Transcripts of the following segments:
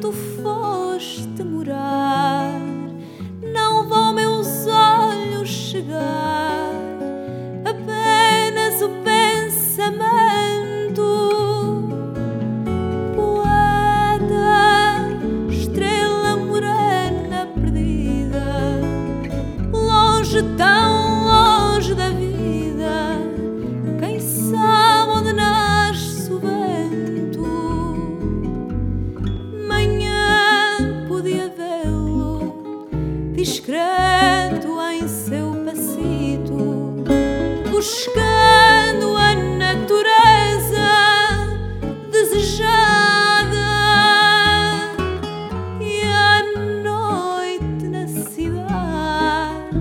tu buscando a natureza desejada e à noite na cidade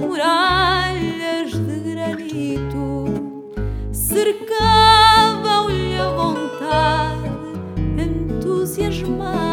muralhas de granito cercavam-lhe a vontade entusiasmada.